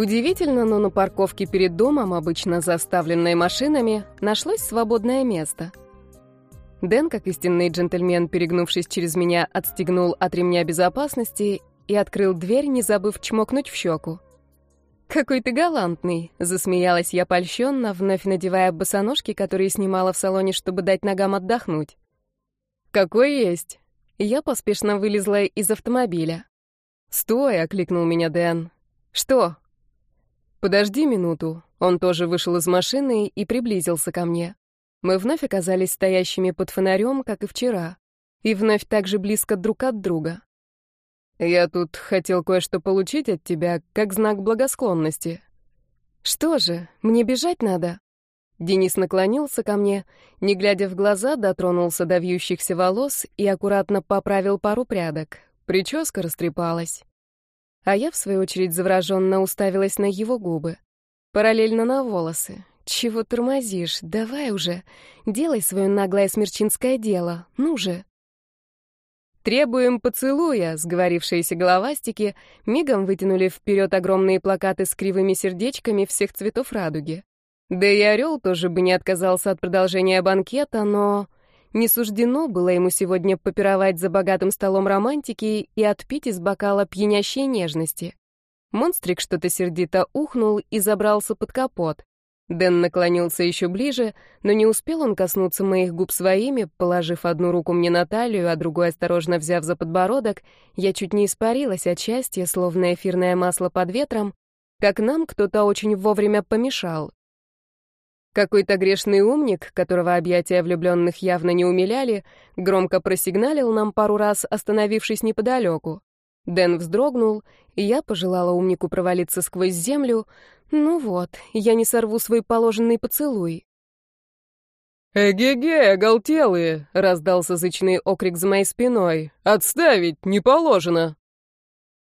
Удивительно, но на парковке перед домом, обычно заставленной машинами, нашлось свободное место. Дэн, как истинный джентльмен, перегнувшись через меня, отстегнул от ремня безопасности и открыл дверь, не забыв чмокнуть в щеку. «Какой ты галантный!» — засмеялась я польщенно, вновь надевая босоножки, которые снимала в салоне, чтобы дать ногам отдохнуть. «Какой есть!» Я поспешно вылезла из автомобиля. «Стой!» — окликнул меня Дэн. «Что?» «Подожди минуту». Он тоже вышел из машины и приблизился ко мне. Мы вновь оказались стоящими под фонарем, как и вчера, и вновь так же близко друг от друга. «Я тут хотел кое-что получить от тебя, как знак благосклонности». «Что же, мне бежать надо?» Денис наклонился ко мне, не глядя в глаза, дотронулся до вьющихся волос и аккуратно поправил пару прядок. Прическа растрепалась. А я, в свою очередь, завороженно уставилась на его губы. Параллельно на волосы. «Чего тормозишь? Давай уже. Делай свое наглое смерчинское дело. Ну же!» «Требуем поцелуя!» — сговорившиеся головастики мигом вытянули вперед огромные плакаты с кривыми сердечками всех цветов радуги. Да и орел тоже бы не отказался от продолжения банкета, но... Не суждено было ему сегодня попировать за богатым столом романтики и отпить из бокала пьянящей нежности. Монстрик что-то сердито ухнул и забрался под капот. Дэн наклонился еще ближе, но не успел он коснуться моих губ своими, положив одну руку мне на талию, а другую осторожно взяв за подбородок, я чуть не испарилась от счастья, словно эфирное масло под ветром, как нам кто-то очень вовремя помешал. Какой-то грешный умник, которого объятия влюбленных явно не умиляли, громко просигналил нам пару раз, остановившись неподалеку. Дэн вздрогнул, и я пожелала умнику провалиться сквозь землю. Ну вот, я не сорву свой положенный поцелуй. «Эге-ге, оголтелые!» — раздался зычный окрик за моей спиной. «Отставить! Не положено!»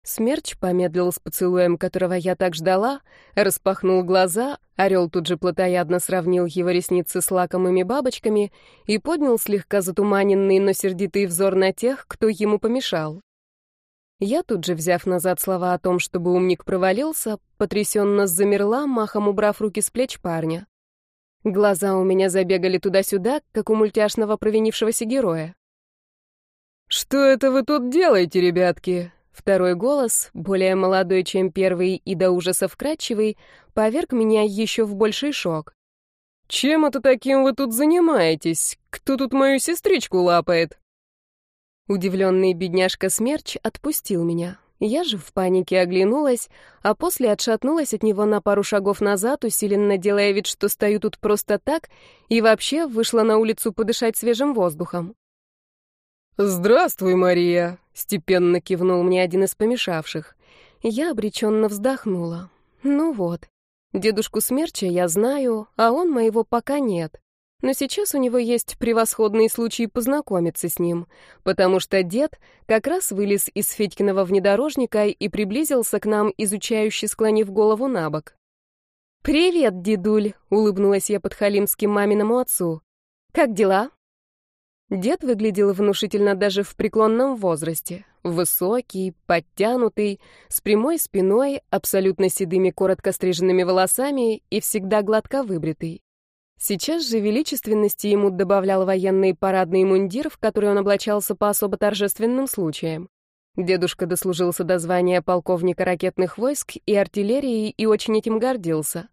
Смерч помедлил с поцелуем, которого я так ждала, распахнул глаза, орел тут же плотоядно сравнил его ресницы с лакомыми бабочками и поднял слегка затуманенный, но сердитый взор на тех, кто ему помешал. Я тут же, взяв назад слова о том, чтобы умник провалился, потрясенно замерла, махом убрав руки с плеч парня. Глаза у меня забегали туда-сюда, как у мультяшного провинившегося героя. «Что это вы тут делаете, ребятки?» Второй голос, более молодой, чем первый и до ужаса вкрадчивый, поверг меня еще в больший шок. «Чем это таким вы тут занимаетесь? Кто тут мою сестричку лапает?» Удивленный бедняжка Смерч отпустил меня. Я же в панике оглянулась, а после отшатнулась от него на пару шагов назад, усиленно делая вид, что стою тут просто так, и вообще вышла на улицу подышать свежим воздухом. «Здравствуй, Мария!» — степенно кивнул мне один из помешавших. Я обреченно вздохнула. «Ну вот, дедушку Смерча я знаю, а он моего пока нет. Но сейчас у него есть превосходный случай познакомиться с ним, потому что дед как раз вылез из Федькиного внедорожника и приблизился к нам, изучающе склонив голову на бок. «Привет, дедуль!» — улыбнулась я подхалимски маминому отцу. «Как дела?» Дед выглядел внушительно даже в преклонном возрасте. Высокий, подтянутый, с прямой спиной, абсолютно седыми коротко стриженными волосами и всегда гладко выбритый. Сейчас же величественности ему добавлял военный парадный мундир, в который он облачался по особо торжественным случаям. Дедушка дослужился до звания полковника ракетных войск и артиллерии и очень этим гордился.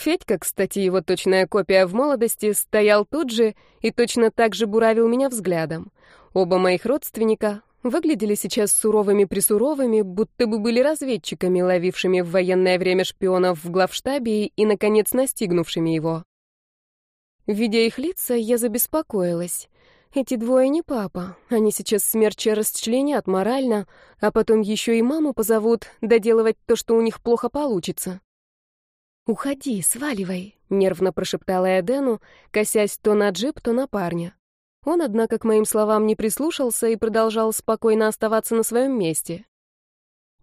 Федька, кстати, его точная копия в молодости, стоял тут же и точно так же буравил меня взглядом. Оба моих родственника выглядели сейчас суровыми-присуровыми, будто бы были разведчиками, ловившими в военное время шпионов в главштабе и, наконец, настигнувшими его. Видя их лица, я забеспокоилась. Эти двое не папа. Они сейчас смерча расчленят морально, а потом еще и маму позовут доделывать то, что у них плохо получится. «Уходи, сваливай», — нервно прошептала я Дэну, косясь то на джип, то на парня. Он, однако, к моим словам не прислушался и продолжал спокойно оставаться на своем месте.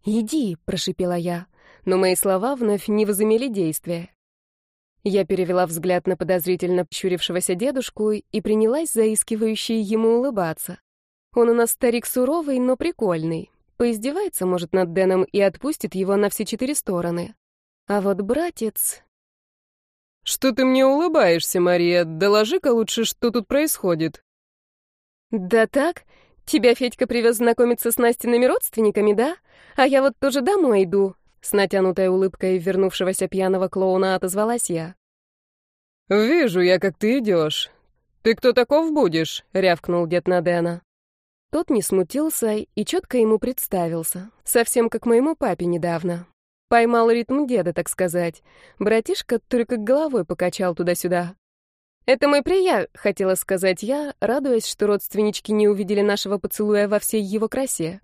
«Иди», — прошипела я, но мои слова вновь не возымели действия. Я перевела взгляд на подозрительно пчурившегося дедушку и принялась заискивающе ему улыбаться. Он у нас старик суровый, но прикольный. Поиздевается, может, над Дэном и отпустит его на все четыре стороны. А вот братец... «Что ты мне улыбаешься, Мария? Доложи-ка лучше, что тут происходит». «Да так, тебя Федька привез знакомиться с Настиными родственниками, да? А я вот тоже домой иду», — с натянутой улыбкой вернувшегося пьяного клоуна отозвалась я. «Вижу я, как ты идешь. Ты кто таков будешь?» — рявкнул дед на Дэна. Тот не смутился и четко ему представился, совсем как моему папе недавно. Поймал ритм деда, так сказать. Братишка только головой покачал туда-сюда. «Это мой прия», — хотела сказать я, радуясь, что родственнички не увидели нашего поцелуя во всей его красе.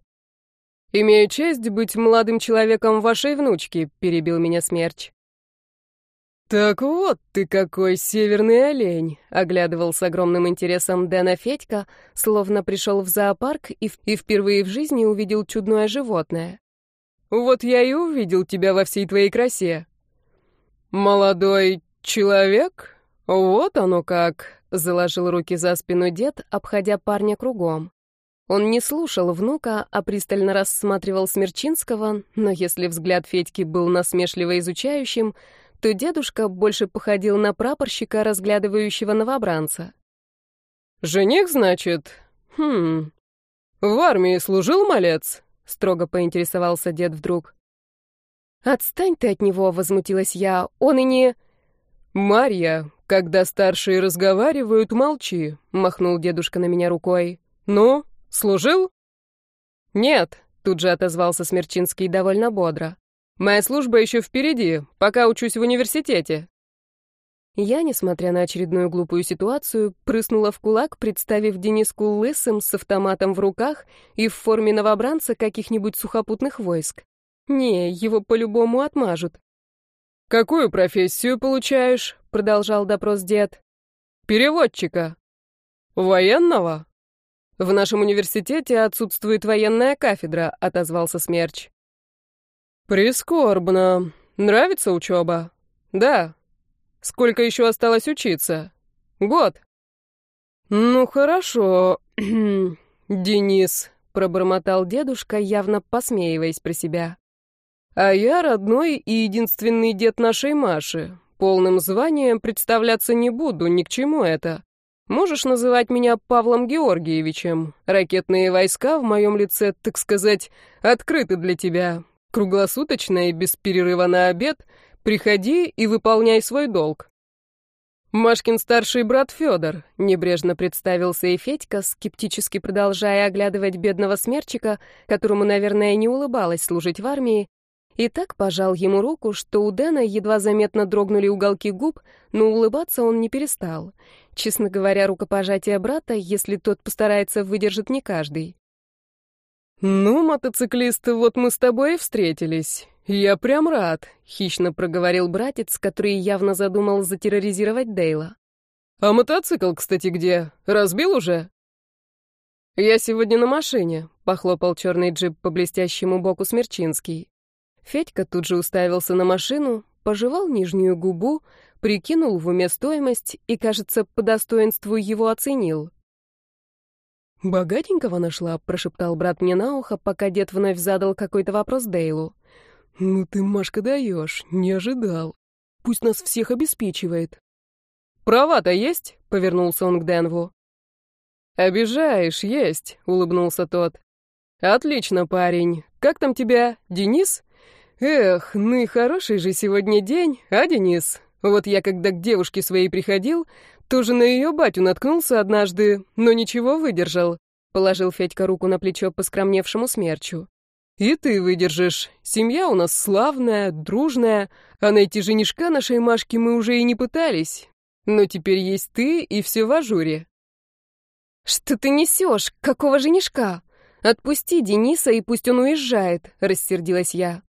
«Имею честь быть молодым человеком вашей внучки», — перебил меня Смерч. «Так вот ты какой северный олень!» — оглядывал с огромным интересом Дэна Федька, словно пришел в зоопарк и, и впервые в жизни увидел чудное животное. Вот я и увидел тебя во всей твоей красе. Молодой человек? Вот оно как, заложил руки за спину дед, обходя парня кругом. Он не слушал внука, а пристально рассматривал Смерчинского, но если взгляд Федьки был насмешливо изучающим, то дедушка больше походил на прапорщика, разглядывающего новобранца. «Жених, значит? Хм. В армии служил малец?» — строго поинтересовался дед вдруг. «Отстань ты от него», — возмутилась я. «Он и не...» «Марья, когда старшие разговаривают, молчи», — махнул дедушка на меня рукой. «Ну, служил?» «Нет», — тут же отозвался Смерчинский довольно бодро. «Моя служба еще впереди, пока учусь в университете». Я, несмотря на очередную глупую ситуацию, прыснула в кулак, представив Дениску лысым, с автоматом в руках и в форме новобранца каких-нибудь сухопутных войск. Не, его по-любому отмажут. «Какую профессию получаешь?» — продолжал допрос дед. «Переводчика». «Военного?» «В нашем университете отсутствует военная кафедра», — отозвался Смерч. «Прискорбно. Нравится учеба?» «Да», Сколько еще осталось учиться? Год. Ну хорошо, Денис, пробормотал дедушка, явно посмеиваясь про себя. А я родной и единственный дед нашей Маши. Полным званием представляться не буду, ни к чему это. Можешь называть меня Павлом Георгиевичем. Ракетные войска в моем лице, так сказать, открыты для тебя. Круглосуточно и без перерыва на обед — Приходи и выполняй свой долг. Машкин старший брат Федор, небрежно представился и Федька, скептически продолжая оглядывать бедного смерчика, которому, наверное, не улыбалось служить в армии, и так пожал ему руку, что у Дэна едва заметно дрогнули уголки губ, но улыбаться он не перестал. Честно говоря, рукопожатие брата, если тот постарается, выдержит не каждый. «Ну, мотоциклист, вот мы с тобой и встретились. «Я прям рад», — хищно проговорил братец, который явно задумал затерроризировать Дейла. «А мотоцикл, кстати, где? Разбил уже?» «Я сегодня на машине», — похлопал черный джип по блестящему боку Смерчинский. Федька тут же уставился на машину, пожевал нижнюю губу, прикинул в уме стоимость и, кажется, по достоинству его оценил. «Богатенького нашла», — прошептал брат мне на ухо, пока дед вновь задал какой-то вопрос Дейлу. «Ну ты, Машка, даешь, не ожидал. Пусть нас всех обеспечивает». «Права-то есть?» — повернулся он к Денву. «Обижаешь, есть», — улыбнулся тот. «Отлично, парень. Как там тебя, Денис?» «Эх, ну и хороший же сегодня день, а, Денис? Вот я когда к девушке своей приходил, тоже на ее батю наткнулся однажды, но ничего выдержал», — положил Федька руку на плечо поскромневшему смерчу. И ты выдержишь. Семья у нас славная, дружная, а найти женишка нашей Машки мы уже и не пытались. Но теперь есть ты и все в ажуре. Что ты несешь? Какого женишка? Отпусти Дениса, и пусть он уезжает, рассердилась я.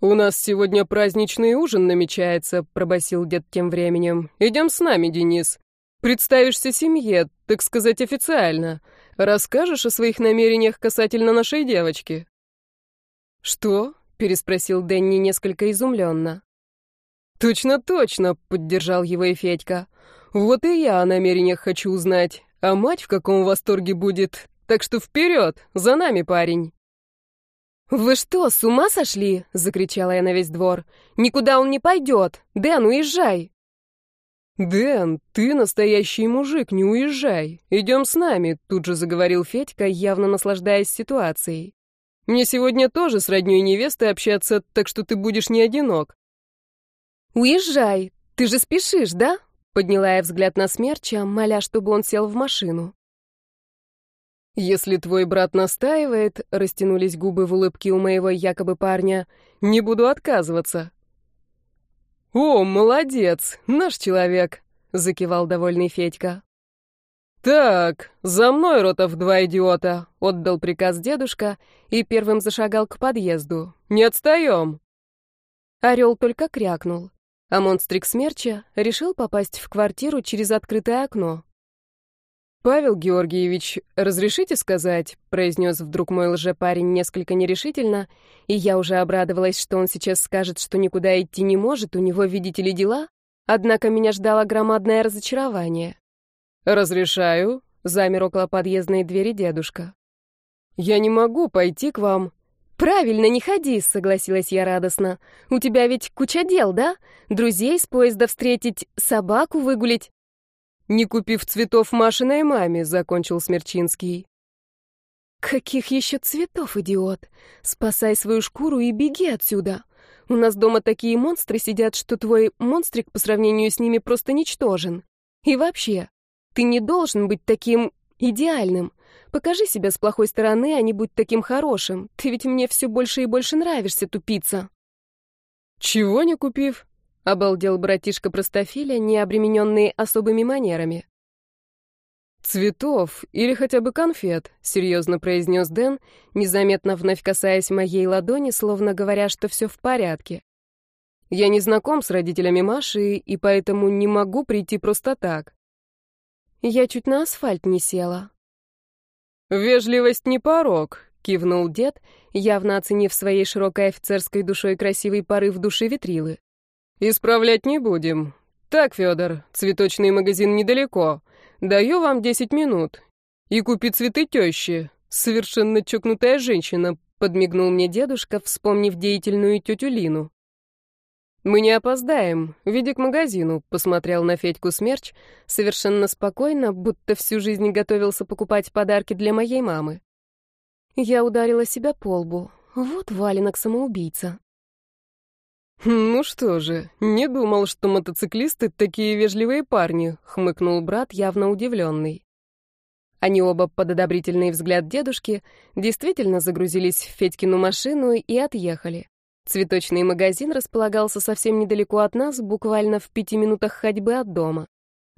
«У нас сегодня праздничный ужин намечается», — пробасил дед тем временем. «Идем с нами, Денис. Представишься семье, так сказать, официально. Расскажешь о своих намерениях касательно нашей девочки?» «Что?» — переспросил Дэнни несколько изумленно. «Точно, точно!» — поддержал его и Федька. «Вот и я о намерениях хочу узнать, а мать в каком восторге будет, так что вперед, за нами, парень!» «Вы что, с ума сошли?» — закричала я на весь двор. «Никуда он не пойдет! Дэн, уезжай!» «Дэн, ты настоящий мужик, не уезжай. Идем с нами», — тут же заговорил Федька, явно наслаждаясь ситуацией. «Мне сегодня тоже с роднёй невестой общаться, так что ты будешь не одинок». «Уезжай! Ты же спешишь, да?» — подняла я взгляд на смерча, моля, чтобы он сел в машину. «Если твой брат настаивает», — растянулись губы в улыбке у моего якобы парня, — «не буду отказываться». «О, молодец, наш человек», — закивал довольный Федька. «Так, за мной, Ротов, два идиота», — отдал приказ дедушка и первым зашагал к подъезду. «Не отстаем!» Орел только крякнул, а монстрик смерча решил попасть в квартиру через открытое окно. «Павел Георгиевич, разрешите сказать?» — произнес вдруг мой лжепарень несколько нерешительно, и я уже обрадовалась, что он сейчас скажет, что никуда идти не может, у него, видите ли, дела, однако меня ждало громадное разочарование. «Разрешаю», — замер около подъездной двери дедушка. «Я не могу пойти к вам». «Правильно, не ходи», — согласилась я радостно. «У тебя ведь куча дел, да? Друзей с поезда встретить, собаку выгулить». «Не купив цветов Машиной маме», — закончил Смерчинский. «Каких еще цветов, идиот? Спасай свою шкуру и беги отсюда. У нас дома такие монстры сидят, что твой монстрик по сравнению с ними просто ничтожен. И вообще, ты не должен быть таким идеальным. Покажи себя с плохой стороны, а не будь таким хорошим. Ты ведь мне все больше и больше нравишься, тупица». «Чего не купив?» — обалдел братишка простофиля, не обремененный особыми манерами. «Цветов или хотя бы конфет», — серьезно произнес Дэн, незаметно вновь касаясь моей ладони, словно говоря, что все в порядке. «Я не знаком с родителями Маши, и поэтому не могу прийти просто так». Я чуть на асфальт не села. «Вежливость не порог», — кивнул дед, явно оценив своей широкой офицерской душой красивый порыв души ветрилы. «Исправлять не будем. Так, Федор, цветочный магазин недалеко. Даю вам десять минут. И купи цветы тещи. Совершенно чокнутая женщина», — подмигнул мне дедушка, вспомнив деятельную тетю Лину. «Мы не опоздаем. Веди к магазину», — посмотрел на Федьку Смерч, совершенно спокойно, будто всю жизнь готовился покупать подарки для моей мамы. Я ударила себя по лбу. Вот валенок самоубийца. «Ну что же, не думал, что мотоциклисты такие вежливые парни», — хмыкнул брат, явно удивленный. Они оба под одобрительный взгляд дедушки действительно загрузились в Федькину машину и отъехали. Цветочный магазин располагался совсем недалеко от нас, буквально в пяти минутах ходьбы от дома.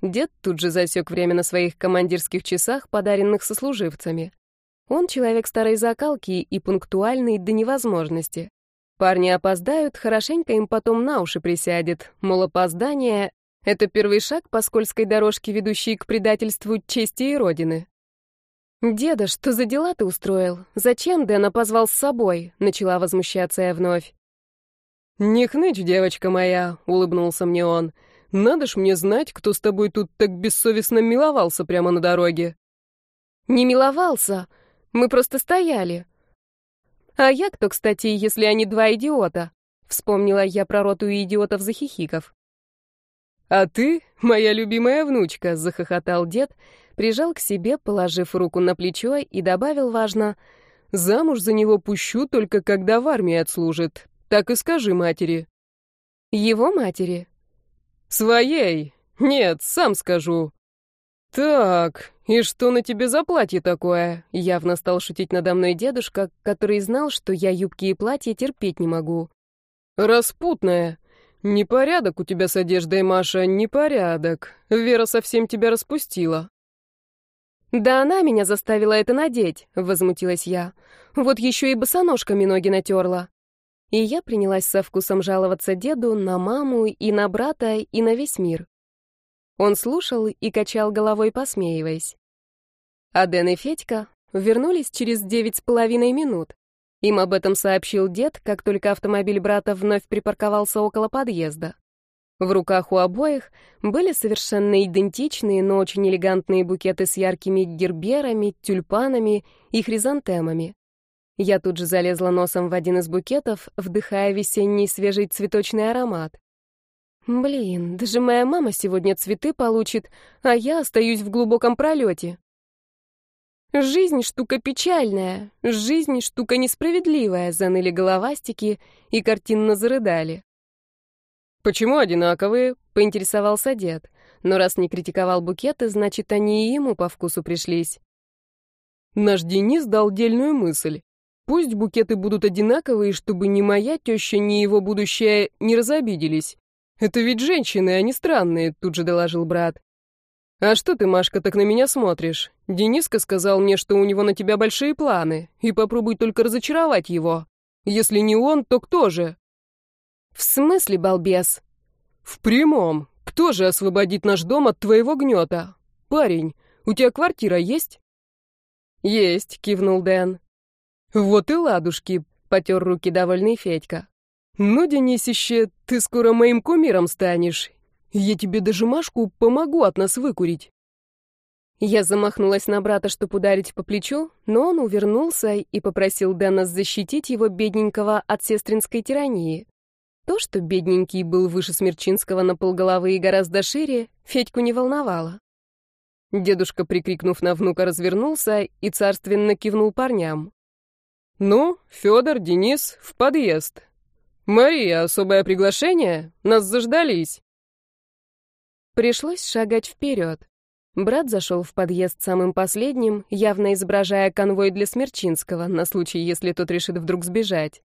Дед тут же засек время на своих командирских часах, подаренных сослуживцами. Он человек старой закалки и пунктуальный до невозможности. Парни опоздают, хорошенько им потом на уши присядет. Мол, опоздание — это первый шаг по скользкой дорожке, ведущей к предательству чести и родины. «Деда, что за дела ты устроил? Зачем Дэна позвал с собой?» — начала возмущаться я вновь. «Не хнычь, девочка моя», — улыбнулся мне он. «Надо ж мне знать, кто с тобой тут так бессовестно миловался прямо на дороге». «Не миловался. Мы просто стояли. А я кто, кстати, если они два идиота? Вспомнила я про роту идиотов-захихиков. «А ты, моя любимая внучка», — захохотал дед, прижал к себе, положив руку на плечо и добавил важно, «Замуж за него пущу только когда в армии отслужит. Так и скажи матери». «Его матери?» «Своей. Нет, сам скажу». «Так, и что на тебе за платье такое?» Явно стал шутить надо мной дедушка, который знал, что я юбки и платья терпеть не могу. «Распутная. Непорядок у тебя с одеждой, Маша, непорядок. Вера совсем тебя распустила». «Да она меня заставила это надеть», — возмутилась я. «Вот еще и босоножками ноги натерла». И я принялась со вкусом жаловаться деду на маму и на брата и на весь мир. Он слушал и качал головой, посмеиваясь. А Дэн и Федька вернулись через девять с половиной минут. Им об этом сообщил дед, как только автомобиль брата вновь припарковался около подъезда. В руках у обоих были совершенно идентичные, но очень элегантные букеты с яркими герберами, тюльпанами и хризантемами. Я тут же залезла носом в один из букетов, вдыхая весенний свежий цветочный аромат. Блин, даже моя мама сегодня цветы получит, а я остаюсь в глубоком пролете. Жизнь штука печальная, жизнь штука несправедливая, заныли головастики и картинно зарыдали. Почему одинаковые? поинтересовался дед. Но раз не критиковал букеты, значит, они и ему по вкусу пришлись. Наш Денис дал дельную мысль. Пусть букеты будут одинаковые, чтобы ни моя теща, ни его будущее не разобиделись. Это ведь женщины, а не странные, тут же доложил брат. «А что ты, Машка, так на меня смотришь? Дениска сказал мне, что у него на тебя большие планы, и попробуй только разочаровать его. Если не он, то кто же?» «В смысле, балбес?» «В прямом. Кто же освободит наш дом от твоего гнета? Парень, у тебя квартира есть?» «Есть», — кивнул Дэн. «Вот и ладушки», — потер руки довольный Федька. «Ну, Денисище, ты скоро моим кумиром станешь, я тебе даже Машку помогу от нас выкурить. Я замахнулась на брата, чтобы ударить по плечу, но он увернулся и попросил Дэна защитить его бедненького от сестринской тирании. То, что бедненький был выше Смерчинского на полголовы и гораздо шире, Федьку не волновало. Дедушка, прикрикнув на внука, развернулся и царственно кивнул парням. «Ну, Федор, Денис, в подъезд. Мария, особое приглашение? Нас заждались». Пришлось шагать вперед. Брат зашел в подъезд самым последним, явно изображая конвой для Смерчинского, на случай, если тот решит вдруг сбежать.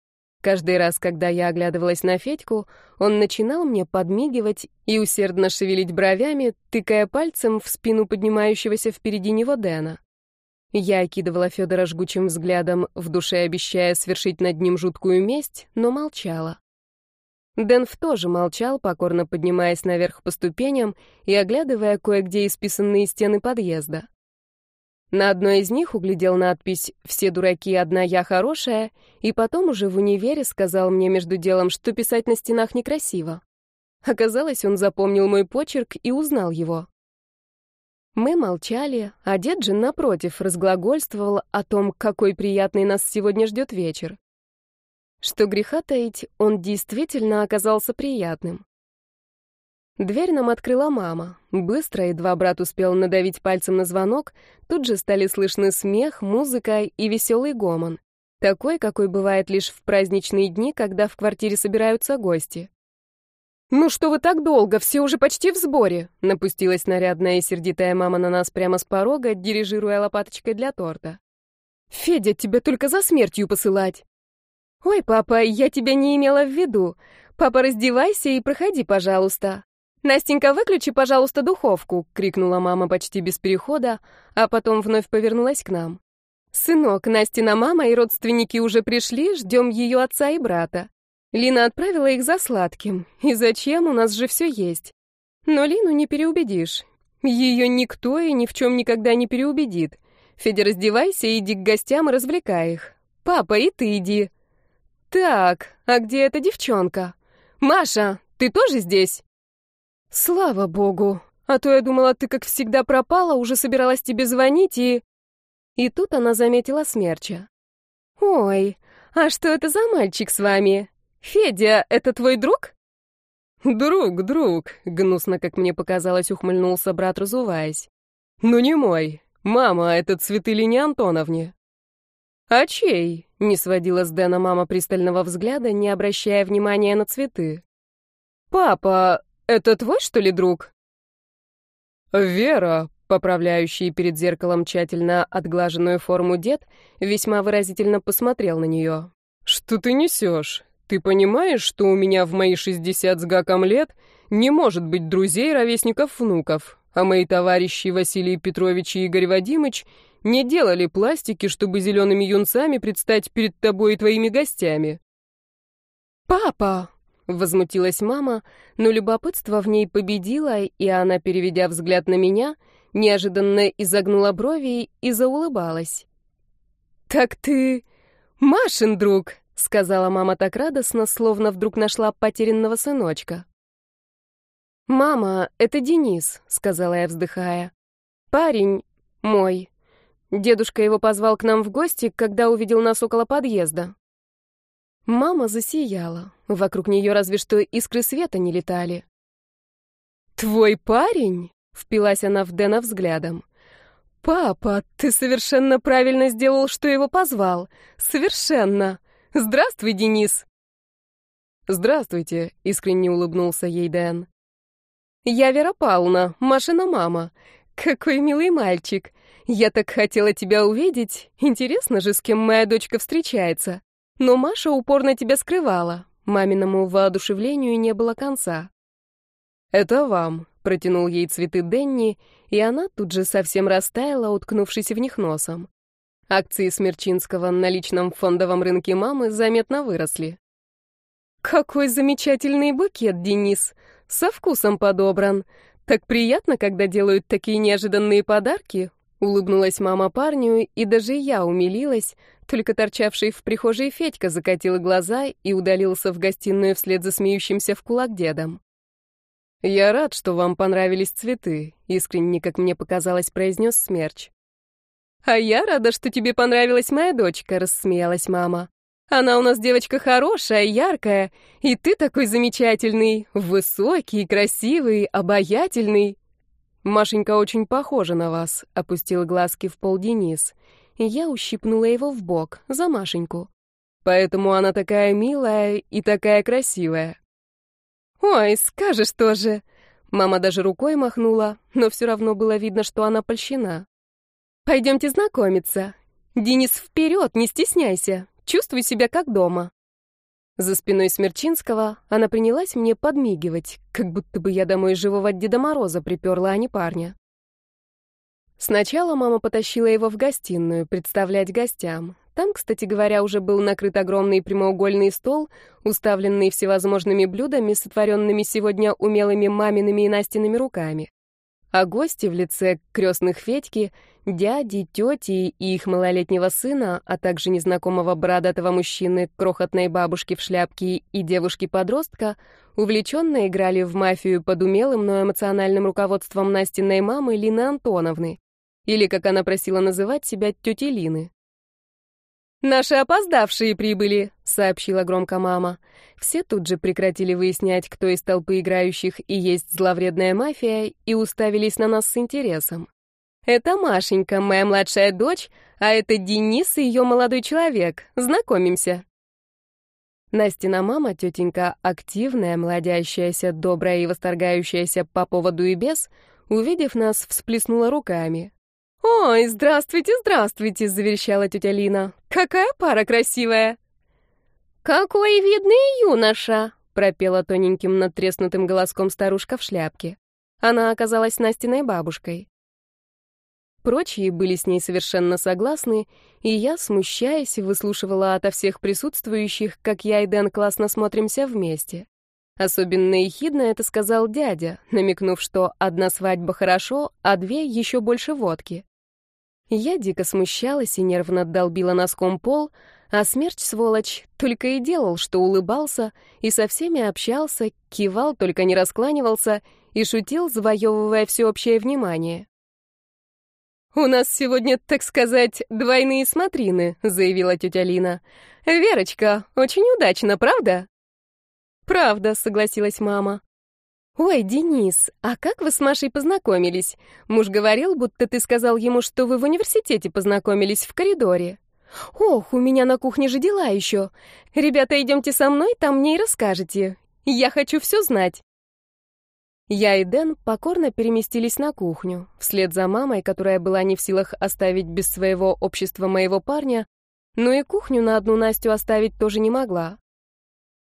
Каждый раз, когда я оглядывалась на Федьку, он начинал мне подмигивать и усердно шевелить бровями, тыкая пальцем в спину поднимающегося впереди него Дэна. Я окидывала Федора жгучим взглядом, в душе обещая свершить над ним жуткую месть, но молчала. Дэнф тоже молчал, покорно поднимаясь наверх по ступеням и оглядывая кое-где исписанные стены подъезда. На одной из них углядел надпись «Все дураки, одна я хорошая», и потом уже в универе сказал мне между делом, что писать на стенах некрасиво. Оказалось, он запомнил мой почерк и узнал его. Мы молчали, а дед же, напротив, разглагольствовал о том, какой приятный нас сегодня ждет вечер. Что греха таить, он действительно оказался приятным. Дверь нам открыла мама. Быстро, едва брат успел надавить пальцем на звонок, тут же стали слышны смех, музыка и веселый гомон. Такой, какой бывает лишь в праздничные дни, когда в квартире собираются гости. «Ну что вы так долго? Все уже почти в сборе!» Напустилась нарядная и сердитая мама на нас прямо с порога, дирижируя лопаточкой для торта. «Федя, тебя только за смертью посылать!» «Ой, папа, я тебя не имела в виду. Папа, раздевайся и проходи, пожалуйста. Настенька, выключи, пожалуйста, духовку», — крикнула мама почти без перехода, а потом вновь повернулась к нам. «Сынок, Настина мама и родственники уже пришли, ждем ее отца и брата. Лина отправила их за сладким. И зачем? У нас же все есть. Но Лину не переубедишь. Ее никто и ни в чем никогда не переубедит. Федя, раздевайся, иди к гостям и развлекай их. Папа, и ты иди. Так, а где эта девчонка? Маша, ты тоже здесь? Слава богу. А то я думала, ты, как всегда, пропала, уже собиралась тебе звонить и... И тут она заметила смерча. Ой, а что это за мальчик с вами? Федя, это твой друг? Друг, друг, гнусно, как мне показалось, ухмыльнулся брат, разуваясь. Ну не мой. Мама, это цветы Лине Антоновне. «А чей?» — не сводила с Дэна мама пристального взгляда, не обращая внимания на цветы. «Папа, это твой, что ли, друг?» «Вера», поправляющий перед зеркалом тщательно отглаженную форму дед, весьма выразительно посмотрел на нее. «Что ты несешь? Ты понимаешь, что у меня в мои шестьдесят с гаком лет не может быть друзей, ровесников, внуков, а мои товарищи Василий Петрович и Игорь Вадимыч не делали пластики, чтобы зелеными юнцами предстать перед тобой и твоими гостями. «Папа!» — возмутилась мама, но любопытство в ней победило, и она, переведя взгляд на меня, неожиданно изогнула брови и заулыбалась. «Так ты Машин друг!» — сказала мама так радостно, словно вдруг нашла потерянного сыночка. «Мама, это Денис», — сказала я, вздыхая. «Парень мой». Дедушка его позвал к нам в гости, когда увидел нас около подъезда. Мама засияла. Вокруг нее разве что искры света не летали. «Твой парень?» — впилась она в Дэна взглядом. «Папа, ты совершенно правильно сделал, что его позвал. Совершенно. Здравствуй, Денис!» «Здравствуйте», — искренне улыбнулся ей Дэн. «Я Вера Павловна, Машина мама. Какой милый мальчик. Я так хотела тебя увидеть. Интересно же, с кем моя дочка встречается. Но Маша упорно тебя скрывала. Маминому воодушевлению не было конца. «Это вам», — протянул ей цветы Денни, и она тут же совсем растаяла, уткнувшись в них носом. Акции Смерчинского на личном фондовом рынке мамы заметно выросли. «Какой замечательный букет, Денис! Со вкусом подобран. Так приятно, когда делают такие неожиданные подарки!» Улыбнулась мама парню, и даже я умилилась, только торчавший в прихожей Федька закатил глаза и удалился в гостиную вслед за смеющимся в кулак дедом. «Я рад, что вам понравились цветы», — искренне, как мне показалось, произнес Смерч. «А я рада, что тебе понравилась моя дочка», — рассмеялась мама. «Она у нас девочка хорошая, яркая, и ты такой замечательный, высокий, красивый, обаятельный». «Машенька очень похожа на вас», — опустил глазки в пол Денис, я ущипнула его в бок, за Машеньку. «Поэтому она такая милая и такая красивая». «Ой, скажешь тоже!» Мама даже рукой махнула, но все равно было видно, что она польщена. «Пойдемте знакомиться. Денис, вперед, не стесняйся. Чувствуй себя как дома». За спиной Смерчинского она принялась мне подмигивать, как будто бы я домой живого Деда Мороза приперла, а не парня. Сначала мама потащила его в гостиную представлять гостям. Там, кстати говоря, уже был накрыт огромный прямоугольный стол, уставленный всевозможными блюдами, сотворенными сегодня умелыми мамиными и Настиными руками. А гости в лице крестных Федьки, дяди, тети и их малолетнего сына, а также незнакомого бородатого мужчины, крохотной бабушки в шляпке и девушки-подростка, увлеченно играли в мафию под умелым, но эмоциональным руководством Настиной мамы Лины Антоновны, или, как она просила называть себя, тети Лины. «Наши опоздавшие прибыли», — сообщила громко мама. Все тут же прекратили выяснять, кто из толпы играющих и есть зловредная мафия, и уставились на нас с интересом. «Это Машенька, моя младшая дочь, а это Денис и ее молодой человек. Знакомимся». Настина мама, тетенька, активная, молодящаяся, добрая и восторгающаяся по поводу и без, увидев нас, всплеснула руками. «Ой, здравствуйте, здравствуйте!» — заверещала тетя Лина. «Какая пара красивая!» «Какой видный юноша!» — пропела тоненьким надтреснутым голоском старушка в шляпке. Она оказалась Настиной бабушкой. Прочие были с ней совершенно согласны, и я, смущаясь, выслушивала ото всех присутствующих, как я и Дэн классно смотримся вместе. Особенно ехидно это сказал дядя, намекнув, что одна свадьба хорошо, а две еще больше водки. Я дико смущалась и нервно долбила носком пол, а смерч, сволочь, только и делал, что улыбался и со всеми общался, кивал, только не раскланивался и шутил, завоевывая всеобщее внимание. «У нас сегодня, так сказать, двойные смотрины», — заявила тетя Лина. «Верочка, очень удачно, правда?» «Правда», — согласилась мама. «Ой, Денис, а как вы с Машей познакомились? Муж говорил, будто ты сказал ему, что вы в университете познакомились в коридоре. Ох, у меня на кухне же дела еще. Ребята, идемте со мной, там мне и расскажете. Я хочу все знать». Я и Дэн покорно переместились на кухню, вслед за мамой, которая была не в силах оставить без своего общества моего парня, но и кухню на одну Настю оставить тоже не могла.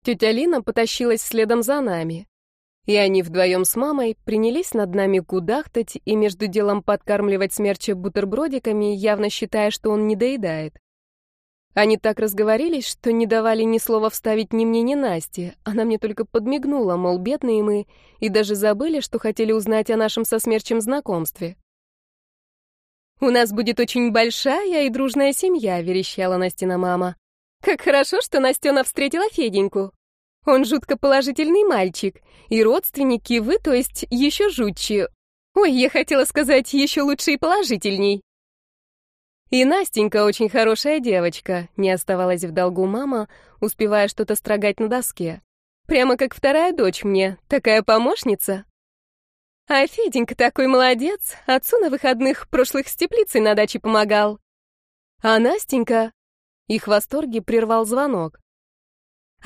Тетя Лина потащилась следом за нами. И они вдвоем с мамой принялись над нами кудахтать и между делом подкармливать смерча бутербродиками, явно считая, что он не доедает. Они так разговорились, что не давали ни слова вставить ни мне, ни Насте. Она мне только подмигнула, мол, бедные мы, и даже забыли, что хотели узнать о нашем со смерчем знакомстве. «У нас будет очень большая и дружная семья», — верещала Настина мама. «Как хорошо, что Настена встретила Феденьку. Он жутко положительный мальчик. И родственники вы, то есть, еще жутче. Ой, я хотела сказать, еще лучше и положительней. И Настенька очень хорошая девочка, не оставалась в долгу мама, успевая что-то строгать на доске. Прямо как вторая дочь мне, такая помощница. А Феденька такой молодец, отцу на выходных прошлых с теплицей на даче помогал. А Настенька... Их в восторге прервал звонок.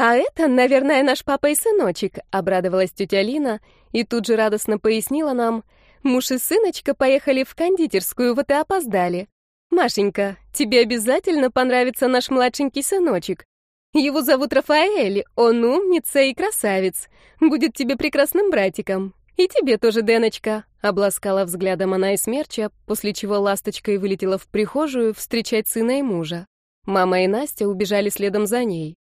«А это, наверное, наш папа и сыночек», — обрадовалась тетя Лина и тут же радостно пояснила нам. «Муж и сыночка поехали в кондитерскую, вот и опоздали. Машенька, тебе обязательно понравится наш младшенький сыночек. Его зовут Рафаэль, он умница и красавец. Будет тебе прекрасным братиком. И тебе тоже, Деночка», — обласкала взглядом она и смерча, после чего ласточкой вылетела в прихожую встречать сына и мужа. Мама и Настя убежали следом за ней.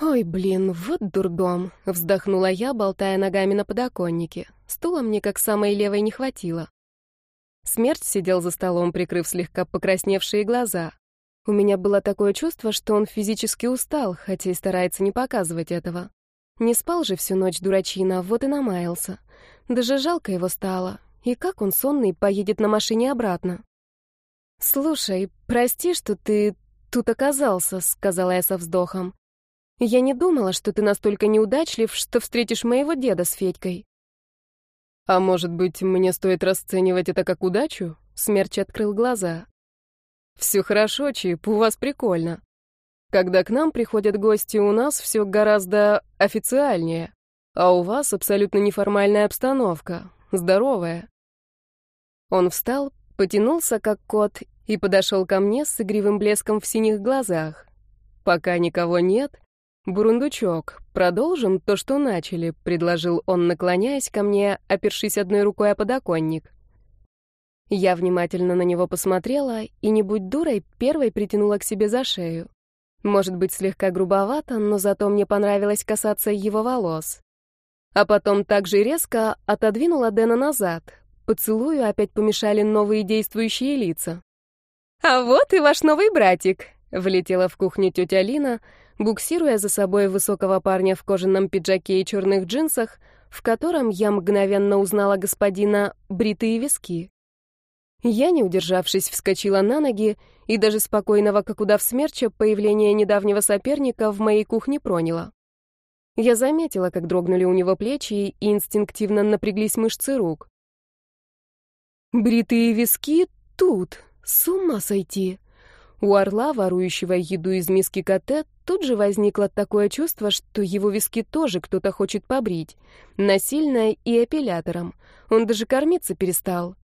«Ой, блин, вот дурдом!» — вздохнула я, болтая ногами на подоконнике. Стула мне как самой левой не хватило. Смерть сидел за столом, прикрыв слегка покрасневшие глаза. У меня было такое чувство, что он физически устал, хотя и старается не показывать этого. Не спал же всю ночь дурачина, вот и намаялся. Даже жалко его стало. И как он сонный поедет на машине обратно? «Слушай, прости, что ты тут оказался», — сказала я со вздохом. Я не думала, что ты настолько неудачлив, что встретишь моего деда с Федькой. А может быть, мне стоит расценивать это как удачу? Смерч открыл глаза. Все хорошо, Чип, у вас прикольно. Когда к нам приходят гости, у нас все гораздо официальнее, а у вас абсолютно неформальная обстановка, здоровая. Он встал, потянулся как кот и подошел ко мне с игривым блеском в синих глазах. Пока никого нет, «Бурундучок, продолжим то, что начали», — предложил он, наклоняясь ко мне, опершись одной рукой о подоконник. Я внимательно на него посмотрела и, не будь дурой, первой притянула к себе за шею. Может быть, слегка грубовато, но зато мне понравилось касаться его волос. А потом так же резко отодвинула Дэна назад. Поцелую опять помешали новые действующие лица. «А вот и ваш новый братик», — влетела в кухню тетя Лина, — буксируя за собой высокого парня в кожаном пиджаке и черных джинсах, в котором я мгновенно узнала господина бритые виски. Я, не удержавшись, вскочила на ноги и даже спокойного, как удав смерча, появление недавнего соперника в моей кухне проняло. Я заметила, как дрогнули у него плечи и инстинктивно напряглись мышцы рук. Бритые виски тут, с ума сойти. У орла, ворующего еду из миски коте, тут же возникло такое чувство, что его виски тоже кто-то хочет побрить. Насильно и эпилятором. Он даже кормиться перестал.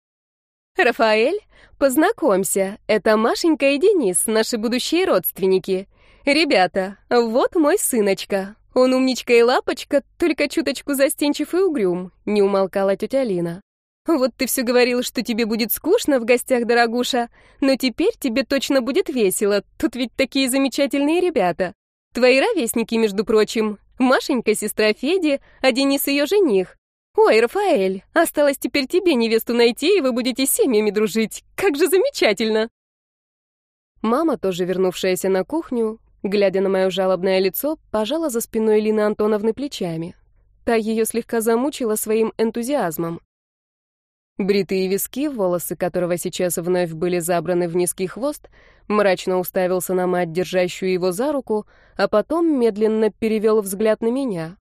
«Рафаэль, познакомься, это Машенька и Денис, наши будущие родственники. Ребята, вот мой сыночка. Он умничка и лапочка, только чуточку застенчив и угрюм», — не умолкала тетя Лина. Вот ты все говорил, что тебе будет скучно в гостях, дорогуша, но теперь тебе точно будет весело. Тут ведь такие замечательные ребята. Твои ровесники, между прочим. Машенька — сестра Феди, а Денис — ее жених. Ой, Рафаэль, осталось теперь тебе невесту найти, и вы будете семьями дружить. Как же замечательно!» Мама, тоже вернувшаяся на кухню, глядя на мое жалобное лицо, пожала за спиной Лины Антоновны плечами. Та ее слегка замучила своим энтузиазмом. Бритые виски, волосы которого сейчас вновь были забраны в низкий хвост, мрачно уставился на мать, держащую его за руку, а потом медленно перевел взгляд на меня.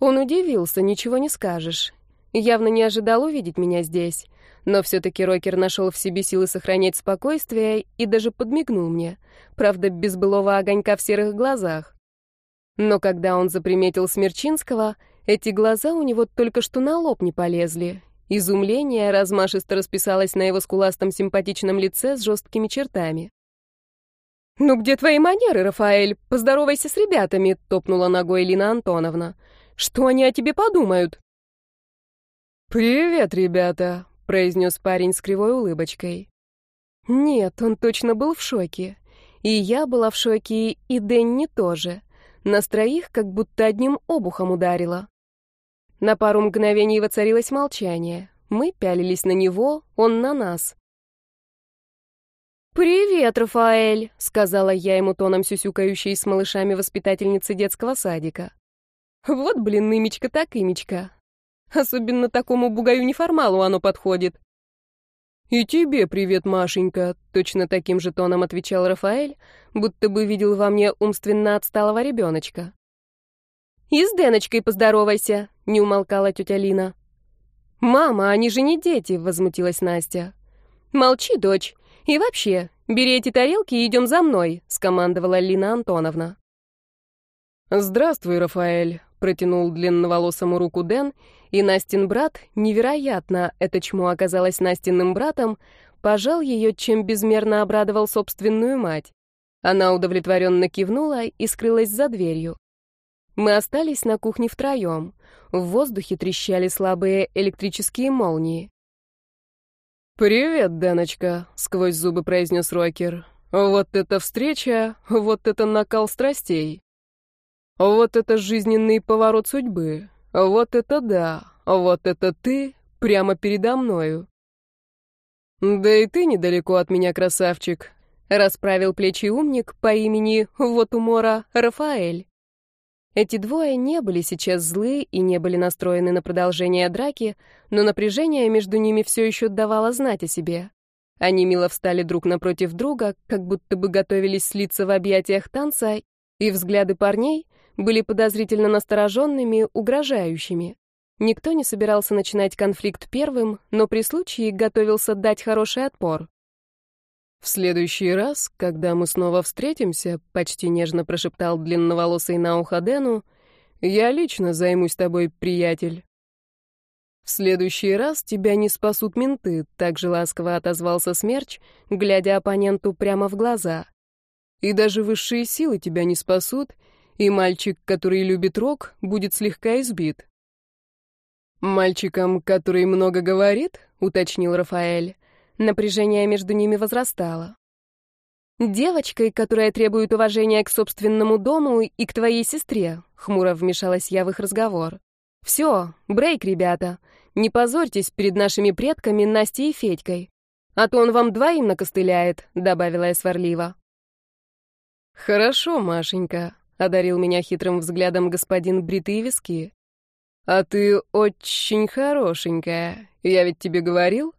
Он удивился, ничего не скажешь. Явно не ожидал увидеть меня здесь. Но все-таки Рокер нашел в себе силы сохранять спокойствие и даже подмигнул мне, правда, без былого огонька в серых глазах. Но когда он заприметил Смерчинского, эти глаза у него только что на лоб не полезли, Изумление размашисто расписалось на его скуластом симпатичном лице с жесткими чертами. «Ну где твои манеры, Рафаэль? Поздоровайся с ребятами», — топнула ногой Лина Антоновна. «Что они о тебе подумают?» «Привет, ребята», — произнес парень с кривой улыбочкой. Нет, он точно был в шоке. И я была в шоке, и Дэнни тоже. Нас троих как будто одним обухом ударило. На пару мгновений воцарилось молчание. Мы пялились на него, он на нас. «Привет, Рафаэль», — сказала я ему тоном сюсюкающей с малышами воспитательницы детского садика. «Вот, блин, имечко так имечко. Особенно такому бугаю-неформалу оно подходит». «И тебе привет, Машенька», — точно таким же тоном отвечал Рафаэль, будто бы видел во мне умственно отсталого ребеночка. «И с Деночкой поздоровайся», — не умолкала тетя Лина. «Мама, они же не дети», — возмутилась Настя. «Молчи, дочь. И вообще, бери эти тарелки и идем за мной», — скомандовала Лина Антоновна. «Здравствуй, Рафаэль», — протянул длинноволосому руку Дэн, и Настин брат, невероятно, это чмо оказалось Настиным братом, пожал ее, чем безмерно обрадовал собственную мать. Она удовлетворенно кивнула и скрылась за дверью. Мы остались на кухне втроем. В воздухе трещали слабые электрические молнии. «Привет, Деночка», — сквозь зубы произнес Рокер. «Вот это встреча, вот это накал страстей. Вот это жизненный поворот судьбы. Вот это да, вот это ты прямо передо мною». «Да и ты недалеко от меня, красавчик», — расправил плечи умник по имени, вот умора, Рафаэль. Эти двое не были сейчас злы и не были настроены на продолжение драки, но напряжение между ними все еще давало знать о себе. Они мило встали друг напротив друга, как будто бы готовились слиться в объятиях танца, и взгляды парней были подозрительно настороженными, угрожающими. Никто не собирался начинать конфликт первым, но при случае готовился дать хороший отпор. «В следующий раз, когда мы снова встретимся», — почти нежно прошептал длинноволосый на ухо Дэну, «я лично займусь тобой, приятель». «В следующий раз тебя не спасут менты», — так же ласково отозвался Смерч, глядя оппоненту прямо в глаза. «И даже высшие силы тебя не спасут, и мальчик, который любит рок, будет слегка избит». «Мальчиком, который много говорит?» — уточнил Рафаэль. Напряжение между ними возрастало. «Девочкой, которая требует уважения к собственному дому и к твоей сестре», — хмуро вмешалась я в их разговор. «Все, брейк, ребята. Не позорьтесь перед нашими предками Настей и Федькой. А то он вам двоим накостыляет», — добавила я сварливо. «Хорошо, Машенька», — одарил меня хитрым взглядом господин бритые виски. «А ты очень хорошенькая. Я ведь тебе говорил?»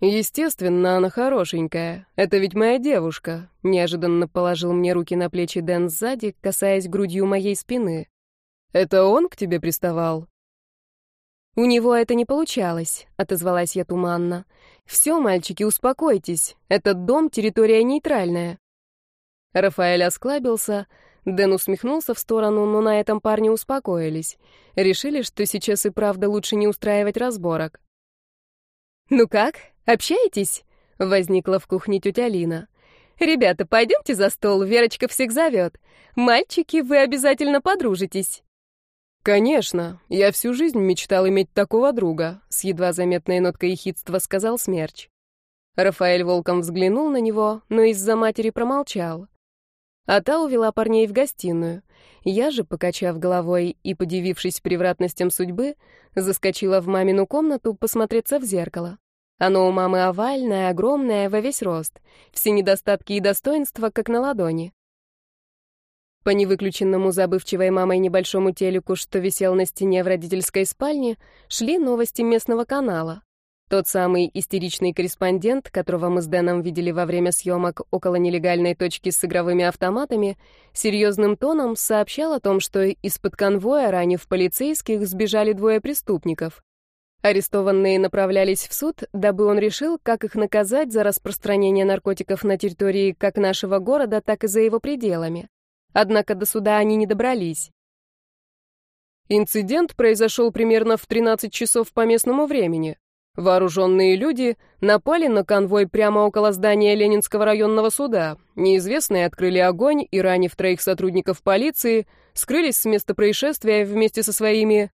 Естественно, она хорошенькая. Это ведь моя девушка. Неожиданно положил мне руки на плечи Дэн сзади, касаясь грудью моей спины. Это он к тебе приставал? У него это не получалось, отозвалась я туманно. Все, мальчики, успокойтесь. Этот дом территория нейтральная. Рафаэль осклабился, Дэн усмехнулся в сторону, но на этом парни успокоились. Решили, что сейчас и правда лучше не устраивать разборок. «Ну как, общаетесь?» — возникла в кухне тетя Лина. «Ребята, пойдемте за стол, Верочка всех зовет. Мальчики, вы обязательно подружитесь». «Конечно, я всю жизнь мечтал иметь такого друга», — с едва заметной ноткой ехидства сказал Смерч. Рафаэль волком взглянул на него, но из-за матери промолчал. А та увела парней в гостиную. Я же, покачав головой и подивившись превратностям судьбы, заскочила в мамину комнату посмотреться в зеркало. Оно у мамы овальное, огромное, во весь рост. Все недостатки и достоинства, как на ладони. По невыключенному забывчивой мамой небольшому телеку, что висел на стене в родительской спальне, шли новости местного канала. Тот самый истеричный корреспондент, которого мы с Дэном видели во время съемок около нелегальной точки с игровыми автоматами, серьезным тоном сообщал о том, что из-под конвоя, ранив полицейских, сбежали двое преступников. Арестованные направлялись в суд, дабы он решил, как их наказать за распространение наркотиков на территории как нашего города, так и за его пределами. Однако до суда они не добрались. Инцидент произошел примерно в 13 часов по местному времени. Вооруженные люди напали на конвой прямо около здания Ленинского районного суда. Неизвестные открыли огонь и, ранив троих сотрудников полиции, скрылись с места происшествия вместе со своими...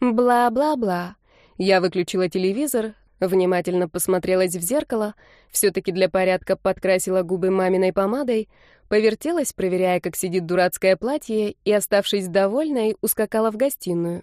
Бла-бла-бла. Я выключила телевизор, внимательно посмотрелась в зеркало, все-таки для порядка подкрасила губы маминой помадой, повертелась, проверяя, как сидит дурацкое платье, и, оставшись довольной, ускакала в гостиную.